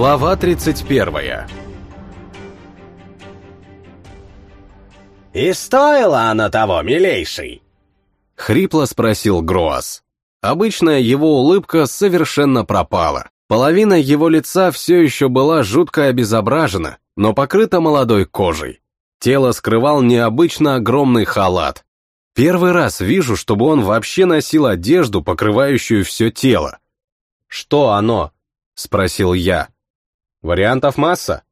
Глава 31 «И стоило оно того, милейший?» — хрипло спросил Гроас. Обычная его улыбка совершенно пропала. Половина его лица все еще была жутко обезображена, но покрыта молодой кожей. Тело скрывал необычно огромный халат. Первый раз вижу, чтобы он вообще носил одежду, покрывающую все тело. «Что оно?» — спросил я. «Вариантов масса?»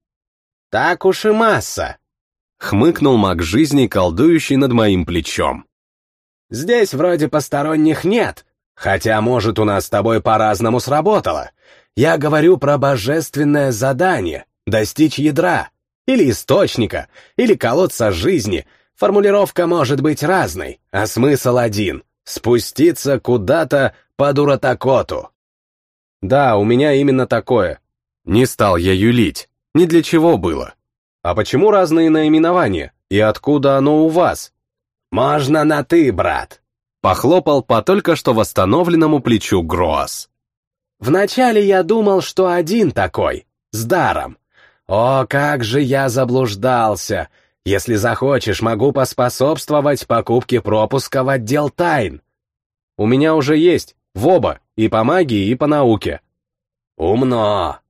«Так уж и масса», — хмыкнул маг жизни, колдующий над моим плечом. «Здесь вроде посторонних нет, хотя, может, у нас с тобой по-разному сработало. Я говорю про божественное задание — достичь ядра, или источника, или колодца жизни. Формулировка может быть разной, а смысл один — спуститься куда-то под Уратакоту. Да, у меня именно такое. Не стал я юлить, ни для чего было. А почему разные наименования, и откуда оно у вас? Можно на «ты», брат. Похлопал по только что восстановленному плечу Гроас. Вначале я думал, что один такой, с даром. О, как же я заблуждался! Если захочешь, могу поспособствовать покупке пропуска в отдел тайн. У меня уже есть, в оба, и по магии, и по науке. Умно,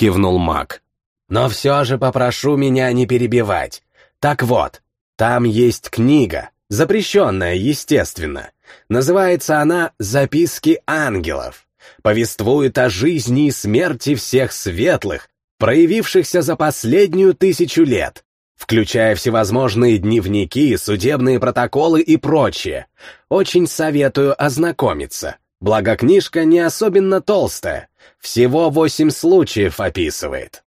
кивнул маг. Но все же попрошу меня не перебивать. Так вот, там есть книга, запрещенная, естественно. Называется она «Записки ангелов» повествует о жизни и смерти всех светлых, проявившихся за последнюю тысячу лет, включая всевозможные дневники, судебные протоколы и прочее. Очень советую ознакомиться. Благо книжка не особенно толстая, всего восемь случаев описывает.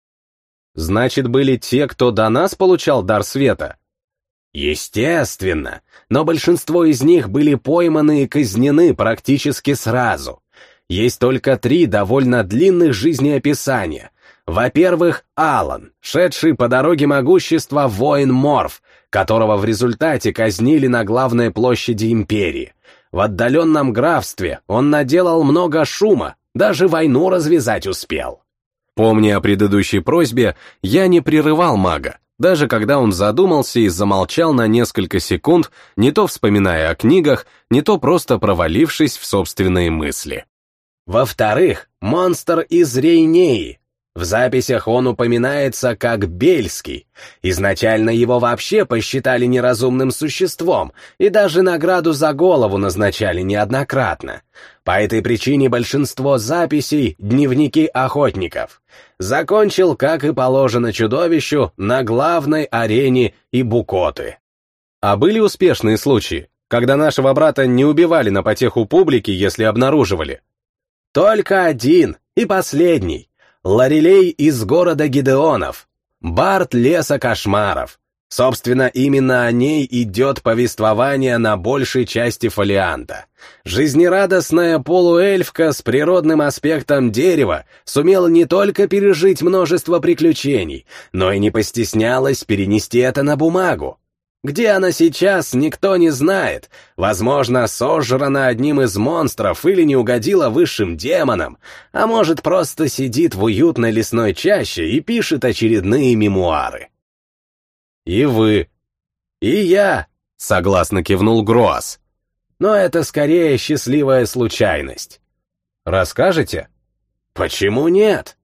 Значит, были те, кто до нас получал дар света? Естественно, но большинство из них были пойманы и казнены практически сразу. Есть только три довольно длинных жизнеописания. Во-первых, Алан, шедший по дороге могущества воин Морф, которого в результате казнили на главной площади империи. В отдаленном графстве он наделал много шума, даже войну развязать успел. Помня о предыдущей просьбе, я не прерывал мага, даже когда он задумался и замолчал на несколько секунд, не то вспоминая о книгах, не то просто провалившись в собственные мысли. Во-вторых, монстр из Рейнеи. В записях он упоминается как Бельский. Изначально его вообще посчитали неразумным существом и даже награду за голову назначали неоднократно. По этой причине большинство записей — дневники охотников. Закончил, как и положено чудовищу, на главной арене и Букоты. А были успешные случаи, когда нашего брата не убивали на потеху публики, если обнаруживали? Только один и последний. Ларелей из города Гидеонов. Барт леса кошмаров. Собственно, именно о ней идет повествование на большей части фолианта. Жизнерадостная полуэльфка с природным аспектом дерева сумела не только пережить множество приключений, но и не постеснялась перенести это на бумагу. Где она сейчас, никто не знает. Возможно, сожрана одним из монстров или не угодила высшим демонам, а может, просто сидит в уютной лесной чаще и пишет очередные мемуары. «И вы». «И я», — согласно кивнул Гроас. «Но это скорее счастливая случайность». «Расскажете?» «Почему нет?»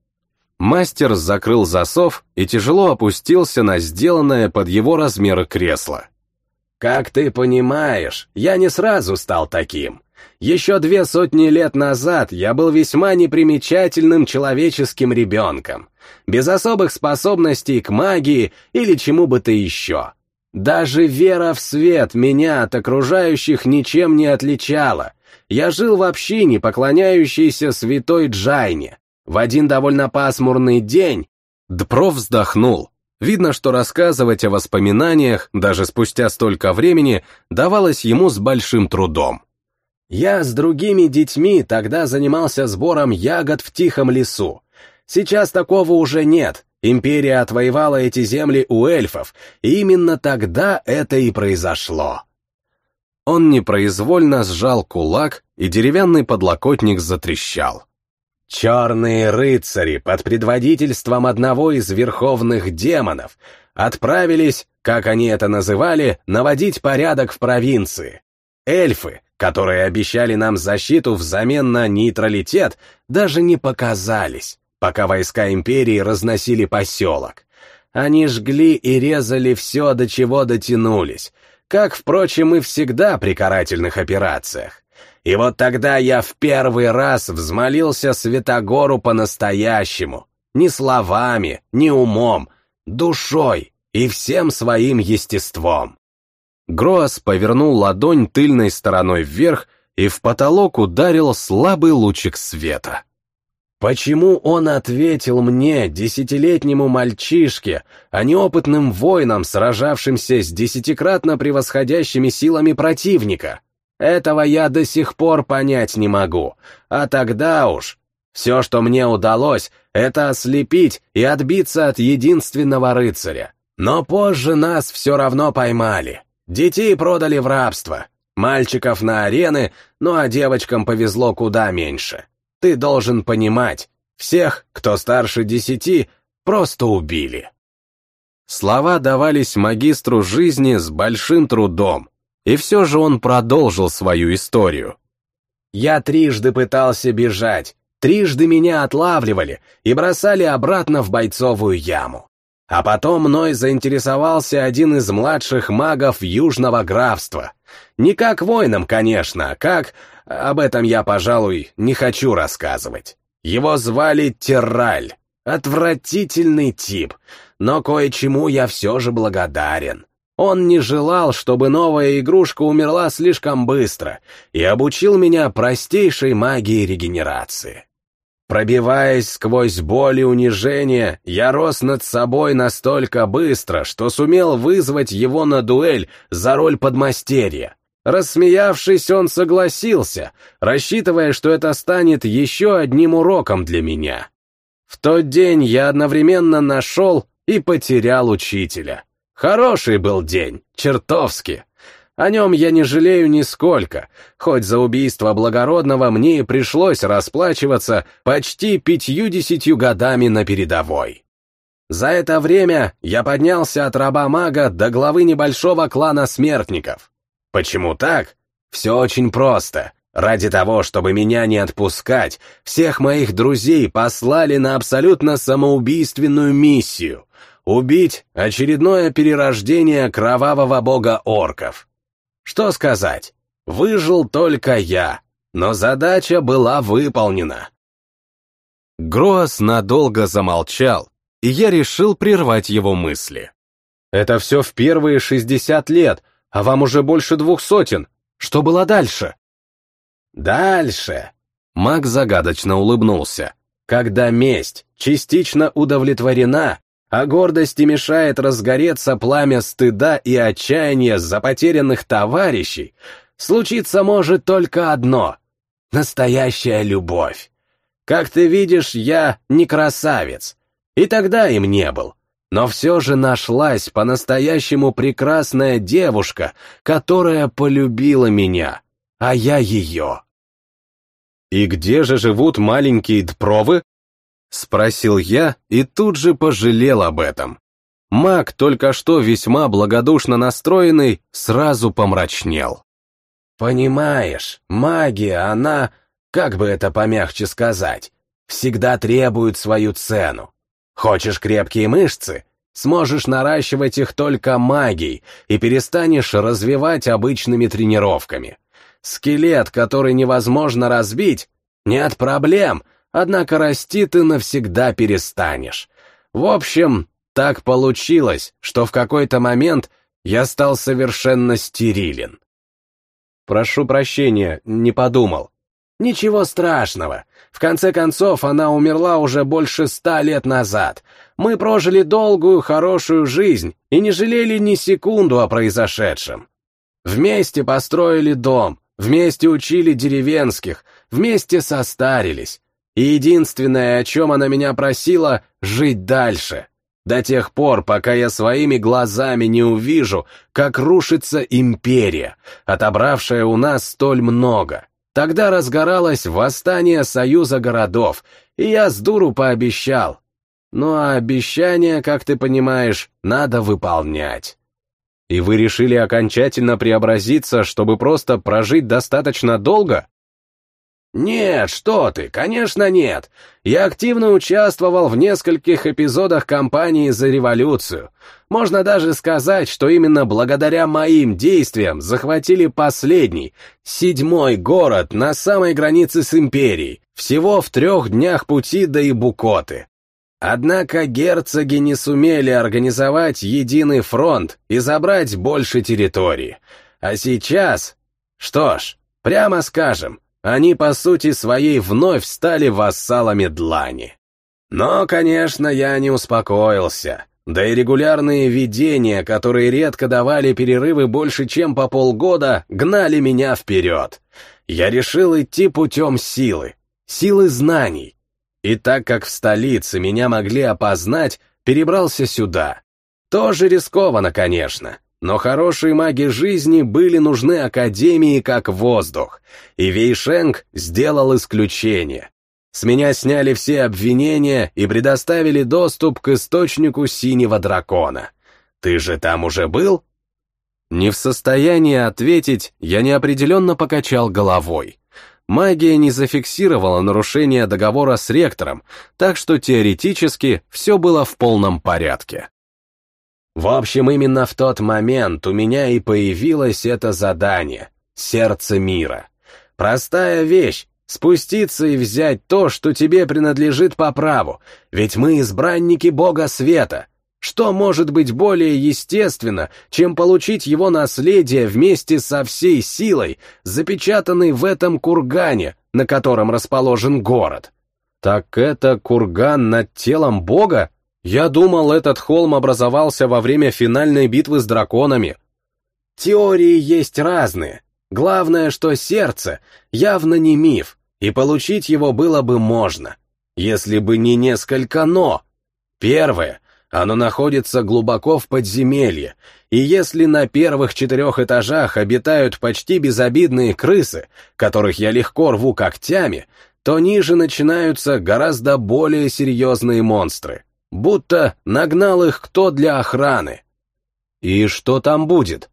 Мастер закрыл засов и тяжело опустился на сделанное под его размеры кресло. «Как ты понимаешь, я не сразу стал таким. Еще две сотни лет назад я был весьма непримечательным человеческим ребенком, без особых способностей к магии или чему бы то еще. Даже вера в свет меня от окружающих ничем не отличала. Я жил в общине, поклоняющейся святой Джайне, в один довольно пасмурный день Дпров вздохнул. Видно, что рассказывать о воспоминаниях, даже спустя столько времени, давалось ему с большим трудом. Я с другими детьми тогда занимался сбором ягод в тихом лесу. Сейчас такого уже нет. Империя отвоевала эти земли у эльфов, и именно тогда это и произошло. Он непроизвольно сжал кулак, и деревянный подлокотник затрещал. Черные рыцари под предводительством одного из верховных демонов отправились, как они это называли, наводить порядок в провинции. Эльфы, которые обещали нам защиту взамен на нейтралитет, даже не показались, пока войска империи разносили поселок. Они жгли и резали все, до чего дотянулись, как, впрочем, и всегда при карательных операциях. И вот тогда я в первый раз взмолился Святогору по-настоящему. Не словами, не умом, душой и всем своим естеством. Гроас повернул ладонь тыльной стороной вверх и в потолок ударил слабый лучик света. Почему он ответил мне, десятилетнему мальчишке, а не опытным воинам, сражавшимся с десятикратно превосходящими силами противника? Этого я до сих пор понять не могу. А тогда уж... Все, что мне удалось, это ослепить и отбиться от единственного рыцаря. Но позже нас все равно поймали. Детей продали в рабство. Мальчиков на арены, ну а девочкам повезло куда меньше. Ты должен понимать, всех, кто старше десяти, просто убили. Слова давались магистру жизни с большим трудом, и все же он продолжил свою историю. «Я трижды пытался бежать, трижды меня отлавливали и бросали обратно в бойцовую яму. А потом мной заинтересовался один из младших магов Южного графства. Не как воином, конечно, а как... Об этом я, пожалуй, не хочу рассказывать. Его звали Терраль. Отвратительный тип, но кое-чему я все же благодарен. Он не желал, чтобы новая игрушка умерла слишком быстро, и обучил меня простейшей магии регенерации. Пробиваясь сквозь боль и унижение, я рос над собой настолько быстро, что сумел вызвать его на дуэль за роль подмастерья. Рассмеявшись, он согласился, рассчитывая, что это станет еще одним уроком для меня. В тот день я одновременно нашел и потерял учителя. Хороший был день, чертовски. О нем я не жалею нисколько, хоть за убийство благородного мне и пришлось расплачиваться почти пятьюдесятью годами на передовой. За это время я поднялся от раба-мага до главы небольшого клана смертников. Почему так? Все очень просто. Ради того, чтобы меня не отпускать, всех моих друзей послали на абсолютно самоубийственную миссию Убить очередное перерождение кровавого бога орков. Что сказать? Выжил только я, но задача была выполнена. Гроас надолго замолчал, и я решил прервать его мысли. «Это все в первые шестьдесят лет, а вам уже больше двух сотен. Что было дальше?» «Дальше?» Маг загадочно улыбнулся. «Когда месть частично удовлетворена, а гордости мешает разгореться пламя стыда и отчаяния за потерянных товарищей, случиться может только одно — настоящая любовь. Как ты видишь, я не красавец, и тогда им не был, но все же нашлась по-настоящему прекрасная девушка, которая полюбила меня, а я ее. «И где же живут маленькие дпровы?» Спросил я и тут же пожалел об этом. Маг, только что весьма благодушно настроенный, сразу помрачнел. «Понимаешь, магия, она, как бы это помягче сказать, всегда требует свою цену. Хочешь крепкие мышцы? Сможешь наращивать их только магией и перестанешь развивать обычными тренировками. Скелет, который невозможно разбить, нет проблем — однако расти ты навсегда перестанешь. В общем, так получилось, что в какой-то момент я стал совершенно стерилен. Прошу прощения, не подумал. Ничего страшного. В конце концов, она умерла уже больше ста лет назад. Мы прожили долгую, хорошую жизнь и не жалели ни секунду о произошедшем. Вместе построили дом, вместе учили деревенских, вместе состарились. И единственное, о чем она меня просила, жить дальше. До тех пор, пока я своими глазами не увижу, как рушится империя, отобравшая у нас столь много. Тогда разгоралось восстание Союза городов, и я с дуру пообещал. Ну а обещания, как ты понимаешь, надо выполнять. И вы решили окончательно преобразиться, чтобы просто прожить достаточно долго? Нет, что ты, конечно нет. Я активно участвовал в нескольких эпизодах кампании за революцию. Можно даже сказать, что именно благодаря моим действиям захватили последний, седьмой город на самой границе с империей, всего в трех днях пути до Ибукоты. Однако герцоги не сумели организовать единый фронт и забрать больше территории. А сейчас... Что ж, прямо скажем, они по сути своей вновь стали вассалами Длани. Но, конечно, я не успокоился. Да и регулярные видения, которые редко давали перерывы больше, чем по полгода, гнали меня вперед. Я решил идти путем силы, силы знаний. И так как в столице меня могли опознать, перебрался сюда. Тоже рискованно, конечно, но хорошие маги жизни были нужны Академии как воздух, и Вейшенг сделал исключение. С меня сняли все обвинения и предоставили доступ к источнику синего дракона. Ты же там уже был? Не в состоянии ответить, я неопределенно покачал головой. Магия не зафиксировала нарушение договора с ректором, так что теоретически все было в полном порядке. В общем, именно в тот момент у меня и появилось это задание — сердце мира. Простая вещь — спуститься и взять то, что тебе принадлежит по праву, ведь мы избранники Бога Света. Что может быть более естественно, чем получить его наследие вместе со всей силой, запечатанной в этом кургане, на котором расположен город? Так это курган над телом Бога? Я думал, этот холм образовался во время финальной битвы с драконами. Теории есть разные. Главное, что сердце явно не миф, и получить его было бы можно, если бы не несколько «но». Первое, оно находится глубоко в подземелье, и если на первых четырех этажах обитают почти безобидные крысы, которых я легко рву когтями, то ниже начинаются гораздо более серьезные монстры будто нагнал их кто для охраны. И что там будет?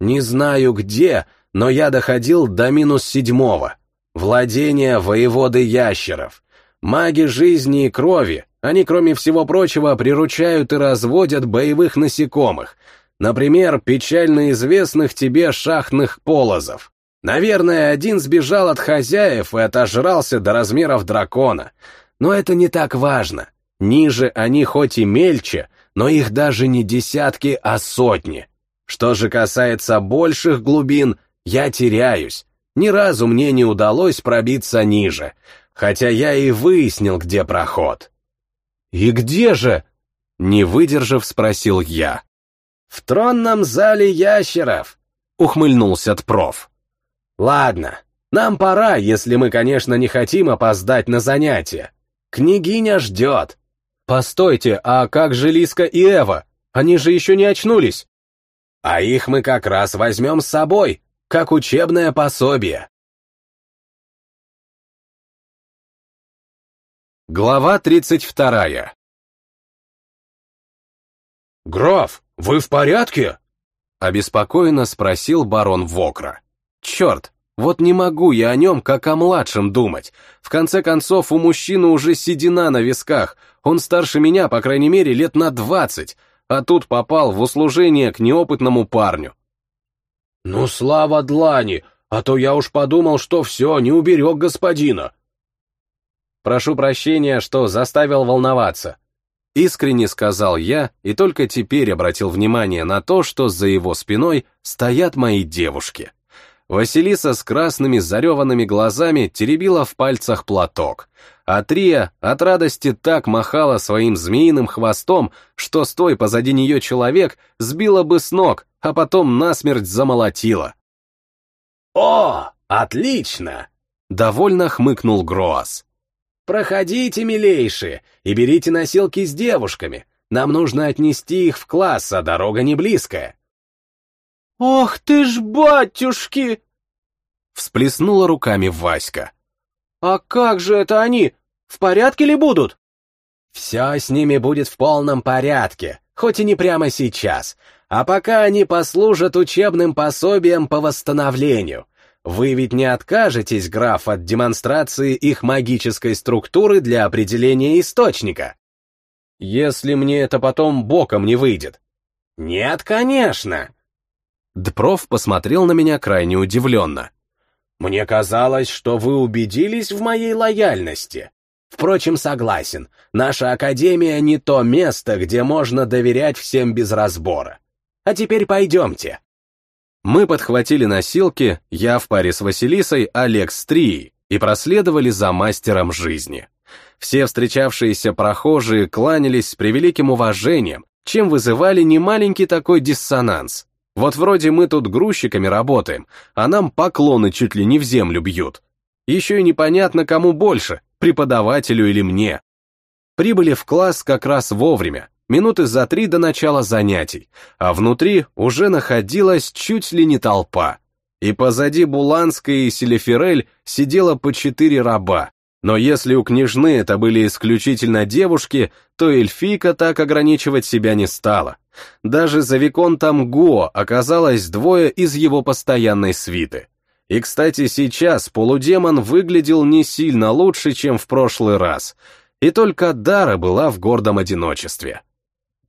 Не знаю где, но я доходил до минус седьмого. Владение воеводы ящеров. Маги жизни и крови, они, кроме всего прочего, приручают и разводят боевых насекомых, например, печально известных тебе шахтных полозов. Наверное, один сбежал от хозяев и отожрался до размеров дракона, но это не так важно. Ниже они хоть и мельче, но их даже не десятки, а сотни. Что же касается больших глубин, я теряюсь. Ни разу мне не удалось пробиться ниже, хотя я и выяснил, где проход. «И где же?» — не выдержав, спросил я. «В тронном зале ящеров», — ухмыльнулся Тпров. «Ладно, нам пора, если мы, конечно, не хотим опоздать на занятия. Княгиня ждет». «Постойте, а как же Лиска и Эва? Они же еще не очнулись!» «А их мы как раз возьмем с собой, как учебное пособие!» Глава тридцать вторая. «Граф, вы в порядке?» — обеспокоенно спросил барон Вокра. «Черт, вот не могу я о нем, как о младшем, думать. В конце концов, у мужчины уже седина на висках, он старше меня, по крайней мере, лет на двадцать, а тут попал в услужение к неопытному парню. «Ну, слава длани, а то я уж подумал, что все, не уберег господина». «Прошу прощения, что заставил волноваться», — искренне сказал я и только теперь обратил внимание на то, что за его спиной стоят мои девушки. Василиса с красными зареванными глазами теребила в пальцах платок, а Трия от радости так махала своим змеиным хвостом, что стой позади нее человек сбила бы с ног, а потом насмерть замолотила. «О, отлично!» — довольно хмыкнул Гроас. «Проходите, милейшие, и берите носилки с девушками. Нам нужно отнести их в класс, а дорога не близкая». «Ох ты ж, батюшки!» всплеснула руками Васька. «А как же это они? В порядке ли будут?» «Все с ними будет в полном порядке, хоть и не прямо сейчас, а пока они послужат учебным пособием по восстановлению. Вы ведь не откажетесь, граф, от демонстрации их магической структуры для определения источника?» «Если мне это потом боком не выйдет». «Нет, конечно!» Дпров посмотрел на меня крайне удивленно. Мне казалось, что вы убедились в моей лояльности. Впрочем, согласен, наша академия не то место, где можно доверять всем без разбора. А теперь пойдемте. Мы подхватили носилки, я в паре с Василисой, Олег с Трией, и проследовали за мастером жизни. Все встречавшиеся прохожие кланялись с превеликим уважением, чем вызывали немаленький такой диссонанс. Вот вроде мы тут грузчиками работаем, а нам поклоны чуть ли не в землю бьют. Еще и непонятно, кому больше, преподавателю или мне. Прибыли в класс как раз вовремя, минуты за три до начала занятий, а внутри уже находилась чуть ли не толпа. И позади Буланская и Селефирель сидело по четыре раба, но если у княжны это были исключительно девушки, то эльфийка так ограничивать себя не стала. Даже за Виконтом Го оказалось двое из его постоянной свиты. И, кстати, сейчас полудемон выглядел не сильно лучше, чем в прошлый раз, и только Дара была в гордом одиночестве.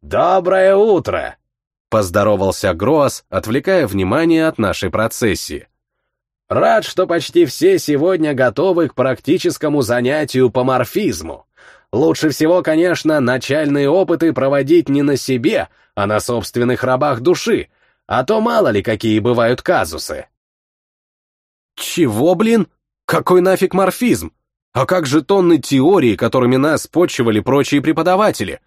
«Доброе утро!» — поздоровался Гроас, отвлекая внимание от нашей процессии. «Рад, что почти все сегодня готовы к практическому занятию по морфизму. Лучше всего, конечно, начальные опыты проводить не на себе, а на собственных рабах души, а то мало ли какие бывают казусы. Чего, блин? Какой нафиг морфизм? А как же тонны теории, которыми нас почивали прочие преподаватели?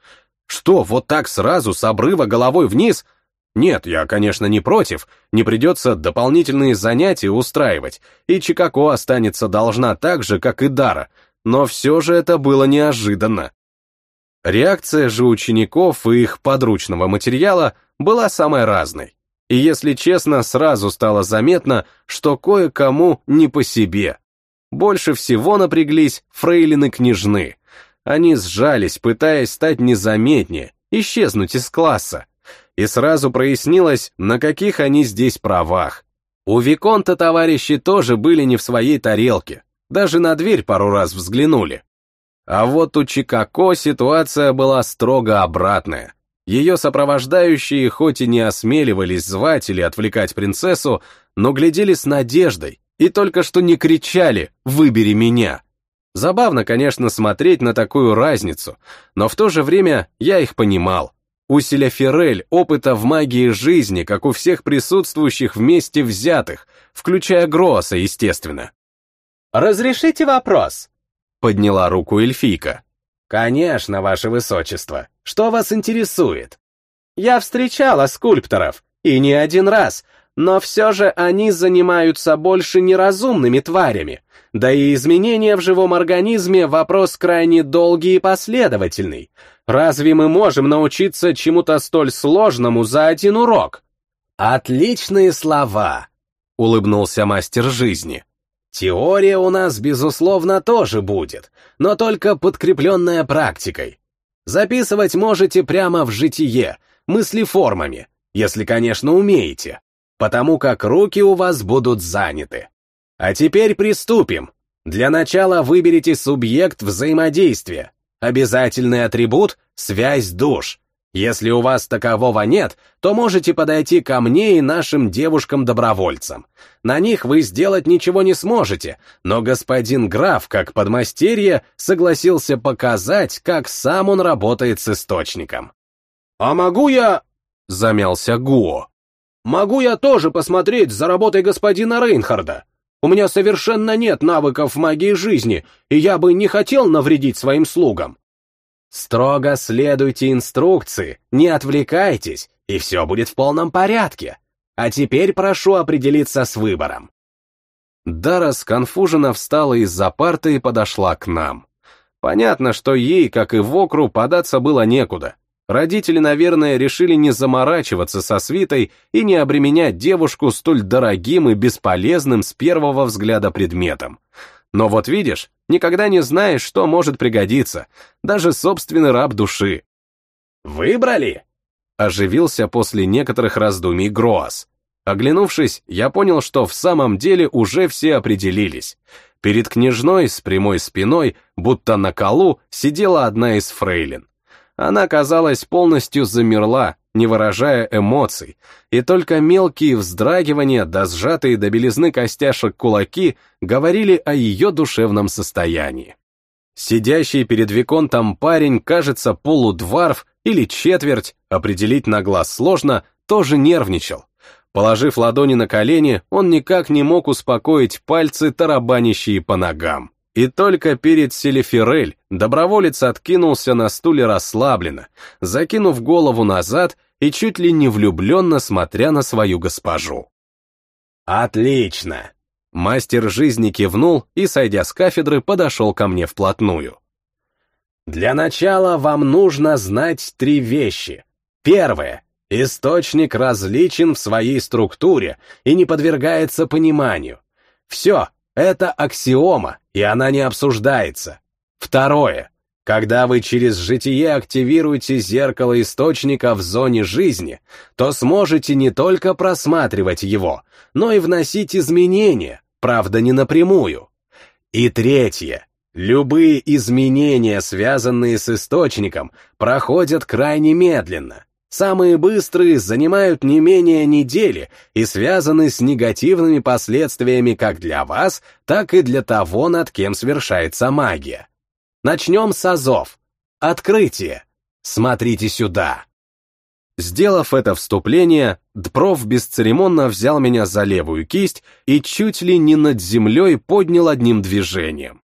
Что, вот так сразу с обрыва головой вниз? Нет, я, конечно, не против, не придется дополнительные занятия устраивать, и Чикако останется должна так же, как и Дара, но все же это было неожиданно. Реакция же учеников и их подручного материала была самой разной. И если честно, сразу стало заметно, что кое-кому не по себе. Больше всего напряглись фрейлины-княжны. Они сжались, пытаясь стать незаметнее, исчезнуть из класса. И сразу прояснилось, на каких они здесь правах. У Виконта товарищи тоже были не в своей тарелке, даже на дверь пару раз взглянули. А вот у Чикако ситуация была строго обратная. Ее сопровождающие хоть и не осмеливались звать или отвлекать принцессу, но глядели с надеждой и только что не кричали «выбери меня». Забавно, конечно, смотреть на такую разницу, но в то же время я их понимал. У Селяферель опыта в магии жизни, как у всех присутствующих вместе взятых, включая Гросса, естественно. «Разрешите вопрос?» Подняла руку эльфийка. «Конечно, ваше высочество. Что вас интересует?» «Я встречала скульпторов, и не один раз, но все же они занимаются больше неразумными тварями. Да и изменения в живом организме — вопрос крайне долгий и последовательный. Разве мы можем научиться чему-то столь сложному за один урок?» «Отличные слова!» — улыбнулся мастер жизни. Теория у нас, безусловно, тоже будет, но только подкрепленная практикой. Записывать можете прямо в житие, мыслеформами, если, конечно, умеете, потому как руки у вас будут заняты. А теперь приступим. Для начала выберите субъект взаимодействия. Обязательный атрибут — связь душ. Если у вас такового нет, то можете подойти ко мне и нашим девушкам-добровольцам. На них вы сделать ничего не сможете, но господин граф, как подмастерье, согласился показать, как сам он работает с источником. «А могу я...» — замялся Гуо. «Могу я тоже посмотреть за работой господина Рейнхарда? У меня совершенно нет навыков в магии жизни, и я бы не хотел навредить своим слугам. Строго следуйте инструкции, не отвлекайтесь, и все будет в полном порядке. А теперь прошу определиться с выбором. Дара сконфуженно встала из-за парты и подошла к нам. Понятно, что ей, как и Вокру, податься было некуда. родители, наверное, решили не заморачиваться со свитой и не обременять девушку столь дорогим и бесполезным с первого взгляда предметом. Но вот видишь, никогда не знаешь, что может пригодиться, даже собственный раб души. «Выбрали?» — оживился после некоторых раздумий Гроас. Оглянувшись, я понял, что в самом деле уже все определились. Перед княжной с прямой спиной, будто на колу, сидела одна из фрейлин. Она, казалось, полностью замерла, не выражая эмоций, и только мелкие вздрагивания да сжатые до белизны костяшек кулаки говорили о ее душевном состоянии. Сидящий перед Виконтом парень, кажется, полудварф или четверть, определить на глаз сложно, тоже нервничал. Положив ладони на колени, он никак не мог успокоить пальцы, тарабанящие по ногам. И только перед Селефирель доброволец откинулся на стуле расслабленно, закинув голову назад и чуть ли не влюбленно смотря на свою госпожу. «Отлично!» Мастер жизни кивнул и, сойдя с кафедры, подошел ко мне вплотную. «Для начала вам нужно знать три вещи. Первое. Источник различен в своей структуре и не подвергается пониманию. Все, это аксиома, и она не обсуждается. Второе. Когда вы через житие активируете зеркало источника в зоне жизни, то сможете не только просматривать его, но и вносить изменения, правда не напрямую. И третье. Любые изменения, связанные с источником, проходят крайне медленно. Самые быстрые занимают не менее недели и связаны с негативными последствиями как для вас, так и для того, над кем совершается магия. Начнем с азов. Открытие. Смотрите сюда. Сделав это вступление, Дпров бесцеремонно взял меня за левую кисть и чуть ли не над землей поднял одним движением.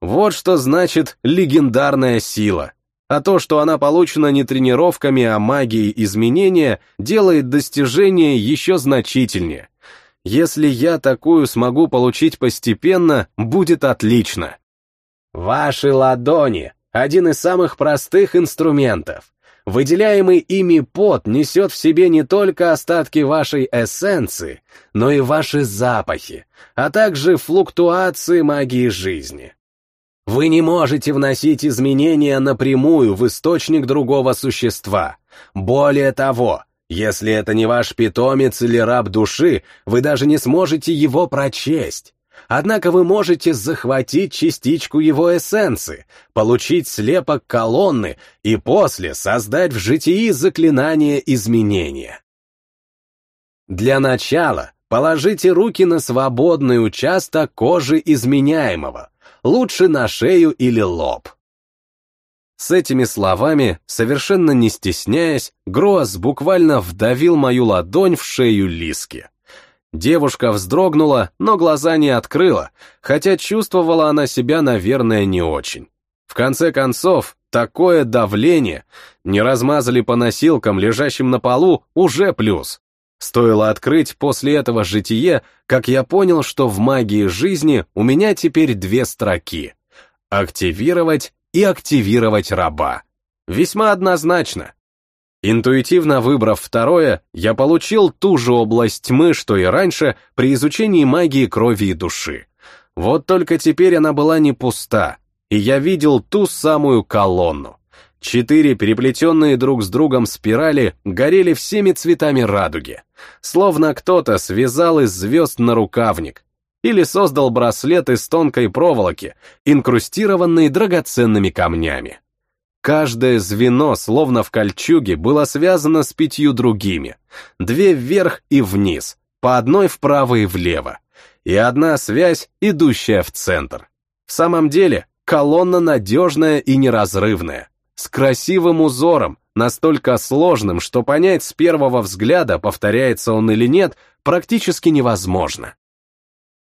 Вот что значит легендарная сила, а то, что она получена не тренировками, а магией изменения, делает достижение еще значительнее. Если я такую смогу получить постепенно, будет отлично. Ваши ладони — один из самых простых инструментов. Выделяемый ими пот несет в себе не только остатки вашей эссенции, но и ваши запахи, а также флуктуации магии жизни. Вы не можете вносить изменения напрямую в источник другого существа. Более того, если это не ваш питомец или раб души, вы даже не сможете его прочесть. Однако вы можете захватить частичку его эссенции, получить слепок колонны и после создать в житии заклинание изменения. Для начала положите руки на свободный участок кожи изменяемого, лучше на шею или лоб. С этими словами, совершенно не стесняясь, Гроас буквально вдавил мою ладонь в шею Лиски. Девушка вздрогнула, но глаза не открыла, хотя чувствовала она себя, наверное, не очень. В конце концов, такое давление, не размазали по носилкам, лежащим на полу, уже плюс. Стоило открыть после этого житие, как я понял, что в магии жизни у меня теперь две строки. Активировать и активировать раба. Весьма однозначно. Интуитивно выбрав второе, я получил ту же область тьмы, что и раньше при изучении магии крови и души. Вот только теперь она была не пуста, и я видел ту самую колонну. Четыре переплетенные друг с другом спирали горели всеми цветами радуги, словно кто-то связал из звезд на рукавник или создал браслет из тонкой проволоки, инкрустированный драгоценными камнями. Каждое звено, словно в кольчуге, было связано с пятью другими, две вверх и вниз, по одной вправо и влево, и одна связь, идущая в центр. В самом деле, колонна надежная и неразрывная с красивым узором, настолько сложным, что понять с первого взгляда, повторяется он или нет, практически невозможно.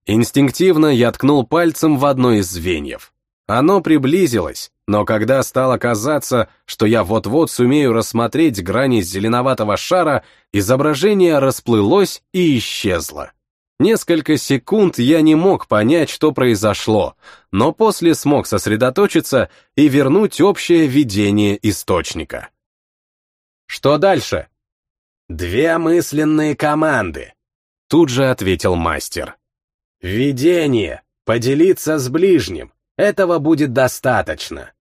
Инстинктивно я ткнул пальцем в одно из звеньев. Оно приблизилось, но когда стало казаться, что я вот-вот сумею рассмотреть грани зеленоватого шара, изображение расплылось и исчезло. Несколько секунд я не мог понять, что произошло, но после смог сосредоточиться и вернуть общее видение источника. Что дальше? Две мысленные команды. Тут же ответил мастер. Видение. Поделиться с ближним. Этого будет достаточно.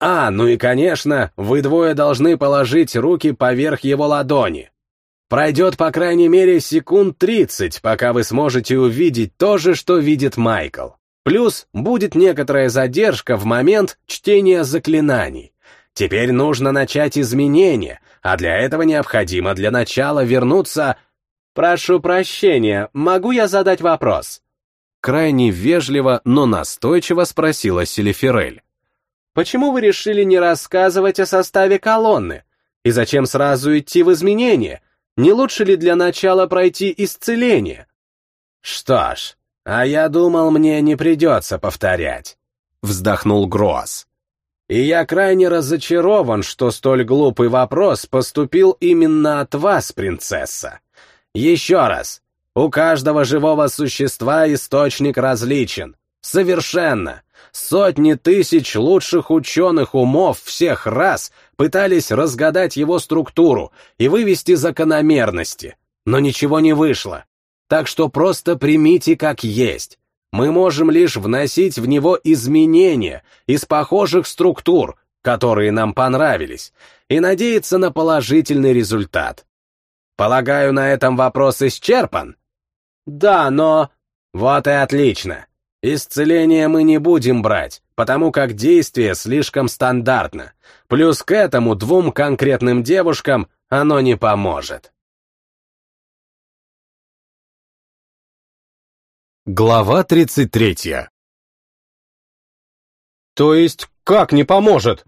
А, ну и, конечно, вы двое должны положить руки поверх его ладони. Пройдет, по крайней мере, секунд 30, пока вы сможете увидеть то же, что видит Майкл. Плюс будет некоторая задержка в момент чтения заклинаний. Теперь нужно начать изменения, а для этого необходимо для начала вернуться... Прошу прощения, могу я задать вопрос? Крайне вежливо, но настойчиво спросила Селиферель. Почему вы решили не рассказывать о составе колонны? И зачем сразу идти в изменения? Не лучше ли для начала пройти исцеление? Что ж, а я думал, мне не придется повторять. Вздохнул Гроас. И я крайне разочарован, что столь глупый вопрос поступил именно от вас, принцесса. Еще раз, у каждого живого существа источник различен. Совершенно. Сотни тысяч лучших ученых умов всех рас пытались разгадать его структуру и вывести закономерности, но ничего не вышло. Так что просто примите как есть мы можем лишь вносить в него изменения из похожих структур, которые нам понравились, и надеяться на положительный результат. Полагаю, на этом вопрос исчерпан? Да, но... Вот и отлично. Исцеление мы не будем брать, потому как действие слишком стандартно. Плюс к этому двум конкретным девушкам оно не поможет. Глава 33 То есть, как не поможет?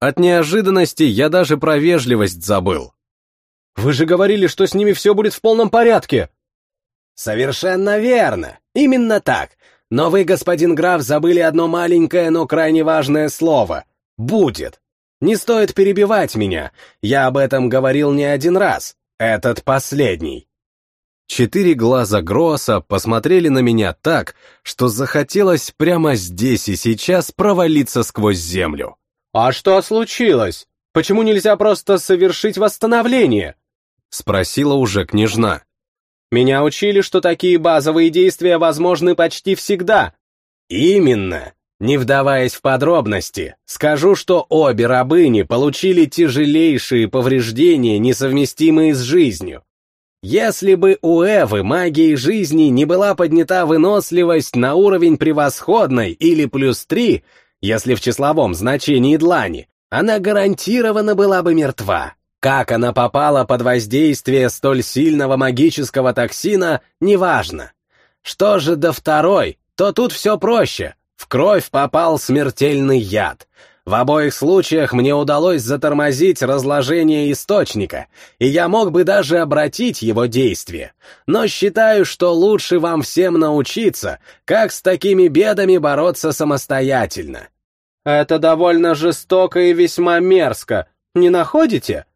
От неожиданности я даже про вежливость забыл. Вы же говорили, что с ними все будет в полном порядке. Совершенно верно. Именно так. Но вы, господин граф, забыли одно маленькое, но крайне важное слово. Будет. Не стоит перебивать меня. Я об этом говорил не один раз. Этот последний. Четыре глаза Гросса посмотрели на меня так, что захотелось прямо здесь и сейчас провалиться сквозь землю. «А что случилось? Почему нельзя просто совершить восстановление?» Спросила уже княжна. «Меня учили, что такие базовые действия возможны почти всегда». «Именно!» Не вдаваясь в подробности, скажу, что обе рабыни получили тяжелейшие повреждения, несовместимые с жизнью. Если бы у Эвы магии жизни не была поднята выносливость на уровень превосходной или плюс три, если в числовом значении длани, она гарантированно была бы мертва. Как она попала под воздействие столь сильного магического токсина, неважно. Что же до второй, то тут все проще. В кровь попал смертельный яд. В обоих случаях мне удалось затормозить разложение источника, и я мог бы даже обратить его действие. Но считаю, что лучше вам всем научиться, как с такими бедами бороться самостоятельно. Это довольно жестоко и весьма мерзко, не находите?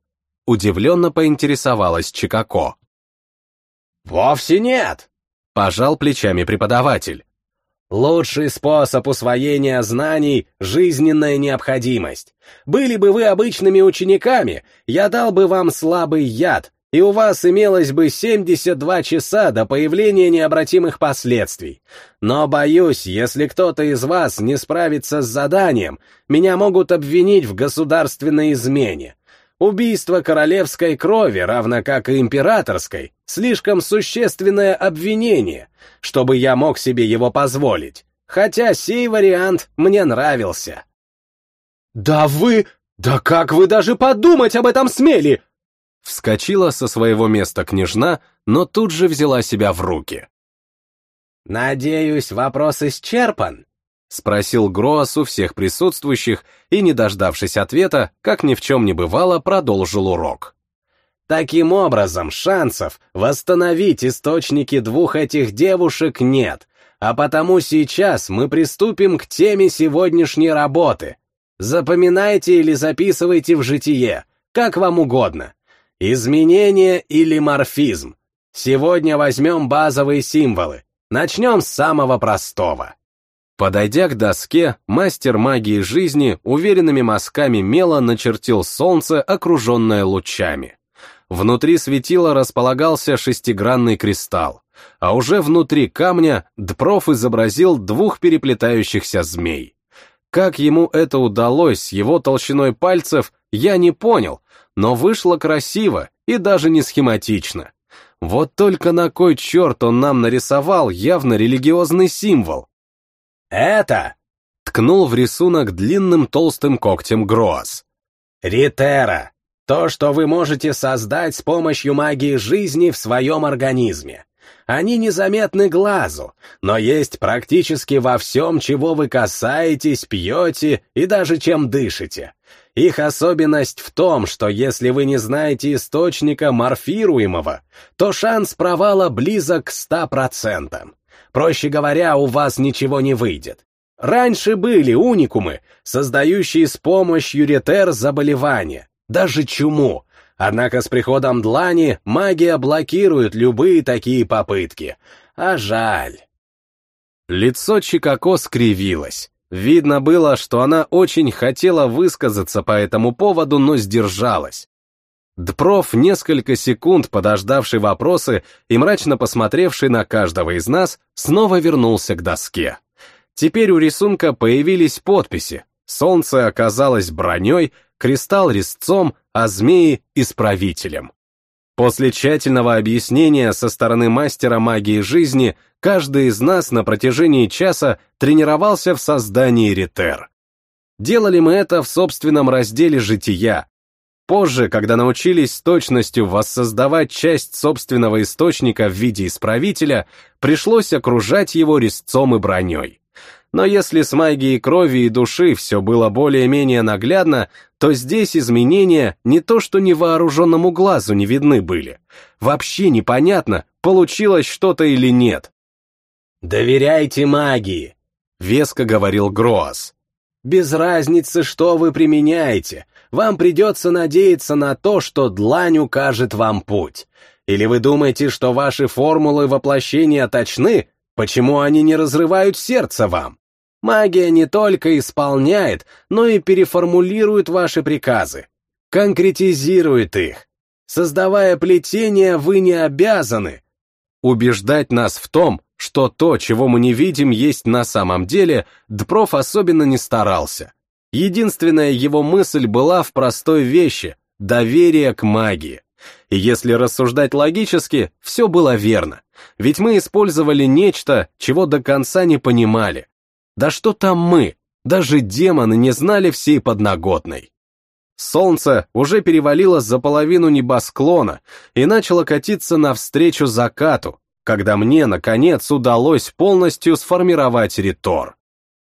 Удивленно поинтересовалась Чикако. Вовсе нет, пожал плечами преподаватель. Лучший способ усвоения знаний — жизненная необходимость. Были бы вы обычными учениками, я дал бы вам слабый яд, и у вас имелось бы 72 часа до появления необратимых последствий. Но, боюсь, если кто-то из вас не справится с заданием, меня могут обвинить в государственной измене. Убийство королевской крови, равно как и императорской, слишком существенное обвинение, чтобы я мог себе его позволить, хотя сей вариант мне нравился. «Да вы... Да как вы даже подумать об этом смели?» Вскочила со своего места княжна, но тут же взяла себя в руки. «Надеюсь, вопрос исчерпан?» — спросил Гроас у всех присутствующих и, не дождавшись ответа, как ни в чем не бывало, продолжил урок. Таким образом, шансов восстановить источники двух этих девушек нет, а потому сейчас мы приступим к теме сегодняшней работы. Запоминайте или записывайте в житие, как вам угодно. Изменение или морфизм. Сегодня возьмем базовые символы. Начнем с самого простого. Подойдя к доске, мастер магии жизни уверенными мазками мела начертил солнце, окруженное лучами. Внутри светила располагался шестигранный кристалл, а уже внутри камня Дпров изобразил двух переплетающихся змей. Как ему это удалось с его толщиной пальцев, я не понял, но вышло красиво и даже не схематично. Вот только на кой черт он нам нарисовал явно религиозный символ? «Это!» — ткнул в рисунок длинным толстым когтем Гроас. «Ритера! То, что вы можете создать с помощью магии жизни в своем организме. Они незаметны глазу, но есть практически во всем, чего вы касаетесь, пьете и даже чем дышите. Их особенность в том, что если вы не знаете источника морфируемого, то шанс провала близок к 100%. Проще говоря, у вас ничего не выйдет. Раньше были уникумы, создающие с помощью ретер заболевания, даже чуму, Однако с приходом длани магия блокирует любые такие попытки. А жаль. Лицо Чикако скривилось. Видно было, что она очень хотела высказаться по этому поводу, но сдержалась. Дпров, несколько секунд подождавший вопросы и мрачно посмотревший на каждого из нас, снова вернулся к доске. Теперь у рисунка появились подписи. Солнце оказалось броней, кристалл резцом, а змеи — исправителем. После тщательного объяснения со стороны мастера магии жизни, каждый из нас на протяжении часа тренировался в создании ритер. Делали мы это в собственном разделе «Жития». Позже, когда научились с точностью воссоздавать часть собственного источника в виде исправителя, пришлось окружать его резцом и броней. Но если с магией крови и души все было более-менее наглядно, то здесь изменения не то что невооруженному глазу не видны были. Вообще непонятно, получилось что-то или нет. «Доверяйте магии», — веско говорил Гроас. «Без разницы, что вы применяете, вам придется надеяться на то, что длань укажет вам путь. Или вы думаете, что ваши формулы воплощения точны? Почему они не разрывают сердце вам? Магия не только исполняет, но и переформулирует ваши приказы, конкретизирует их. Создавая плетение, вы не обязаны убеждать нас в том, что то, чего мы не видим, есть на самом деле, Дпров особенно не старался. Единственная его мысль была в простой вещи — доверие к магии. И если рассуждать логически, все было верно. Ведь мы использовали нечто, чего до конца не понимали, да что там мы, даже демоны не знали всей подноготной. Солнце уже перевалило за половину небосклона и начало катиться навстречу закату, когда мне, наконец, удалось полностью сформировать ритор.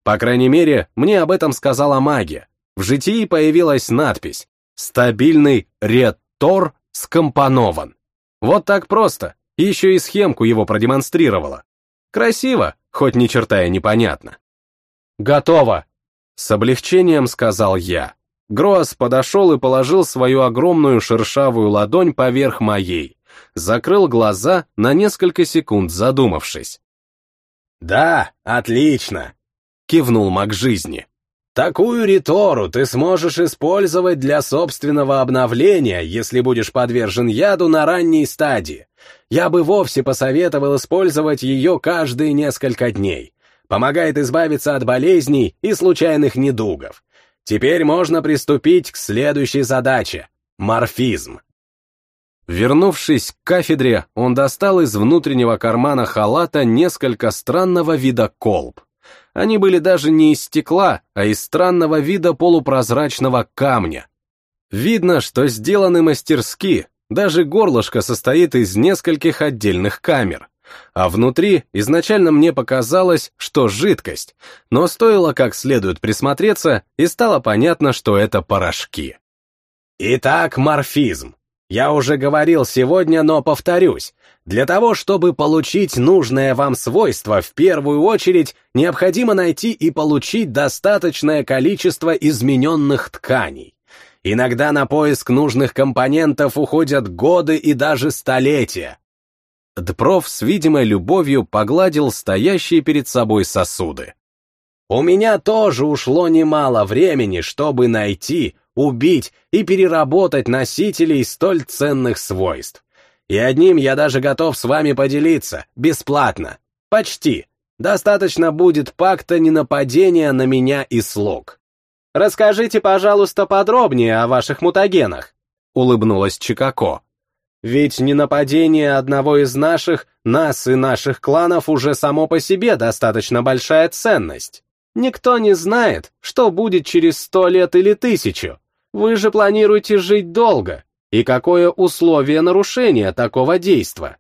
По крайней мере, мне об этом сказала магия. В житии появилась надпись «Стабильный ретор скомпонован». Вот так просто, еще и схемку его продемонстрировала. Красиво, хоть ни черта и непонятно. «Готово!» С облегчением сказал я. Гроас подошел и положил свою огромную шершавую ладонь поверх моей. Закрыл глаза, на несколько секунд задумавшись. «Да, отлично!» — кивнул маг жизни. «Такую ритору ты сможешь использовать для собственного обновления, если будешь подвержен яду на ранней стадии. Я бы вовсе посоветовал использовать ее каждые несколько дней помогает избавиться от болезней и случайных недугов. Теперь можно приступить к следующей задаче — морфизм. Вернувшись к кафедре, он достал из внутреннего кармана халата несколько странного вида колб. Они были даже не из стекла, а из странного вида полупрозрачного камня. Видно, что сделаны мастерски, даже горлышко состоит из нескольких отдельных камер а внутри изначально мне показалось, что жидкость, но стоило как следует присмотреться, и стало понятно, что это порошки. Итак, морфизм. Я уже говорил сегодня, но повторюсь. Для того, чтобы получить нужное вам свойство, в первую очередь необходимо найти и получить достаточное количество измененных тканей. Иногда на поиск нужных компонентов уходят годы и даже столетия. Дпров с видимой любовью погладил стоящие перед собой сосуды. У меня тоже ушло немало времени, чтобы найти, убить и переработать носителей столь ценных свойств. И одним я даже готов с вами поделиться, бесплатно. Почти. Достаточно будет пакта ненападения на меня и слуг. Расскажите, пожалуйста, подробнее о ваших мутагенах, улыбнулась Чикако. Ведь ненападение одного из наших, нас и наших кланов уже само по себе достаточно большая ценность. Никто не знает, что будет через сто лет или тысячу. Вы же планируете жить долго. И какое условие нарушения такого действа?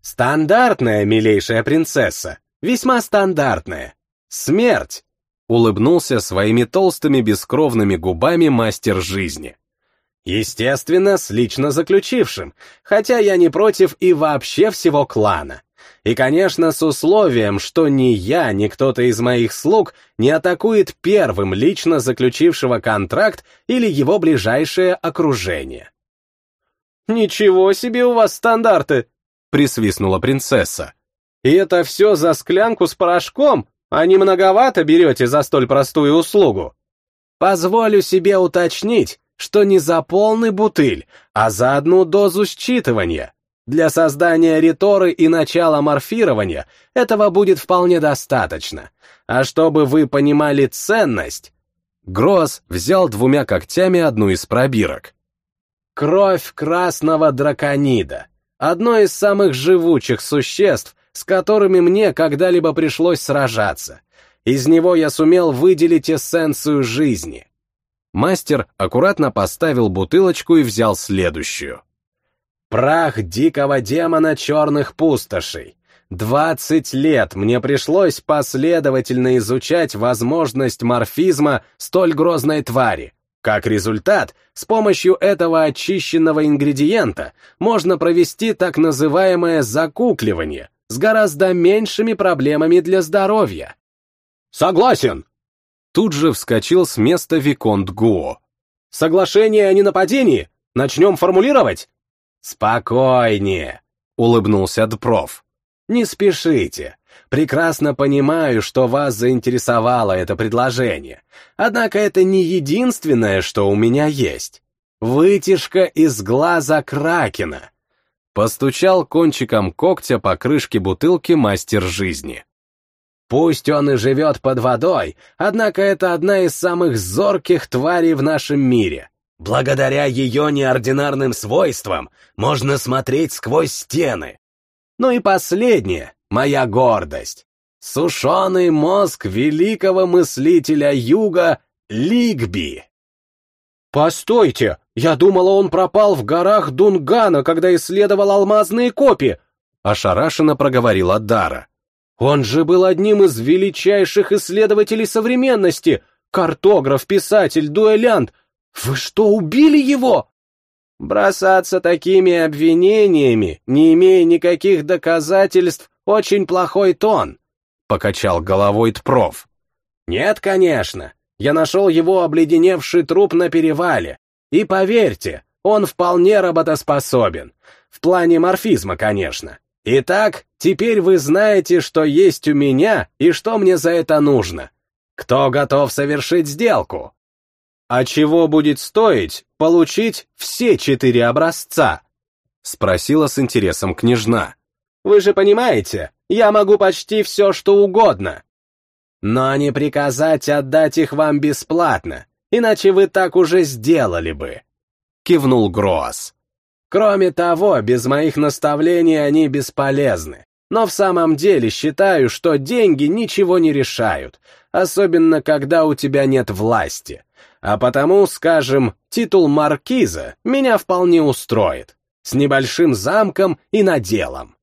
Стандартная, милейшая принцесса. Весьма стандартная. Смерть. Улыбнулся своими толстыми бескровными губами мастер жизни. Естественно, с лично заключившим, хотя я не против и вообще всего клана. И, конечно, с условием, что ни я, ни кто-то из моих слуг не атакует первым лично заключившего контракт или его ближайшее окружение. «Ничего себе у вас стандарты!» — присвистнула принцесса. «И это все за склянку с порошком? А не многовато берете за столь простую услугу?» «Позволю себе уточнить, что не за полный бутыль, а за одну дозу считывания. Для создания риторы и начала морфирования этого будет вполне достаточно. А чтобы вы понимали ценность... Гроз взял двумя когтями одну из пробирок. Кровь красного драконида. Одно из самых живучих существ, с которыми мне когда-либо пришлось сражаться. Из него я сумел выделить эссенцию жизни. Мастер аккуратно поставил бутылочку и взял следующую. Прах дикого демона черных пустошей. Двадцать лет мне пришлось последовательно изучать возможность морфизма столь грозной твари. Как результат, с помощью этого очищенного ингредиента можно провести так называемое закукливание с гораздо меньшими проблемами для здоровья. «Согласен!» Тут же вскочил с места Виконт Гуо. «Соглашение о ненападении? Начнем формулировать?» «Спокойнее», — улыбнулся Дпров. «Не спешите. Прекрасно понимаю, что вас заинтересовало это предложение. Однако это не единственное, что у меня есть. Вытяжка из глаза Кракена». Постучал кончиком когтя по крышке бутылки мастер жизни. Пусть он и живет под водой, однако это одна из самых зорких тварей в нашем мире. Благодаря ее неординарным свойствам можно смотреть сквозь стены. Ну и последнее, моя гордость. Сушеный мозг великого мыслителя Юга Лигби. «Постойте, я думала, он пропал в горах Дунгана, когда исследовал алмазные копи», — ошарашенно проговорила Дара. «Он же был одним из величайших исследователей современности, картограф, писатель, дуэлянт, вы что, убили его? Бросаться такими обвинениями, не имея никаких доказательств, очень плохой тон, покачал головой Тпров. Нет, конечно. Я нашел его обледеневший труп на перевале. И поверьте, он вполне работоспособен. В плане морфизма, конечно. Итак, теперь вы знаете, что есть у меня и что мне за это нужно. Кто готов совершить сделку? «А чего будет стоить получить все четыре образца?» — спросила с интересом княжна. «Вы же понимаете, я могу почти все, что угодно. Но не приказать отдать их вам бесплатно, иначе вы так уже сделали бы», — кивнул Гроас. «Кроме того, без моих наставлений они бесполезны. Но в самом деле считаю, что деньги ничего не решают, особенно когда у тебя нет власти. А потому, скажем, титул маркиза меня вполне устроит, с небольшим замком и наделом.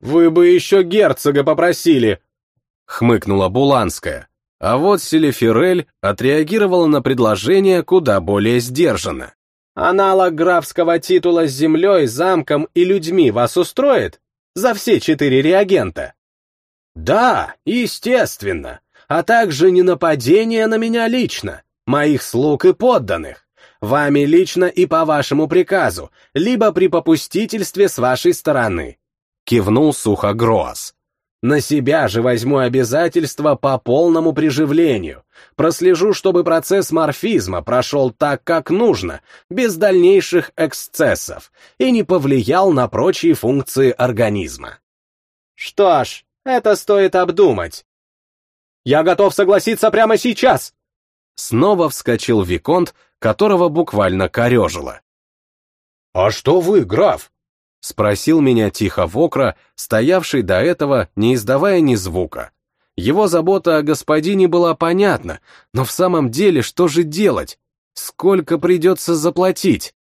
«Вы бы еще герцога попросили!» — хмыкнула Буланская. А вот Селефирель отреагировала на предложение куда более сдержанно. «Аналог графского титула с землей, замком и людьми вас устроит? За все четыре реагента?» «Да, естественно, а также не нападение на меня лично, моих слуг и подданных, вами лично и по вашему приказу, либо при попустительстве с вашей стороны», — кивнул сухо Гроас. На себя же возьму обязательства по полному приживлению. Прослежу, чтобы процесс морфизма прошел так, как нужно, без дальнейших эксцессов, и не повлиял на прочие функции организма. Что ж, это стоит обдумать. Я готов согласиться прямо сейчас. Снова вскочил Виконт, которого буквально корежило. «А что вы, граф?» — спросил меня тихо Вокра, стоявший до этого, не издавая ни звука. Его забота о господине была понятна, но в самом деле что же делать? Сколько придется заплатить?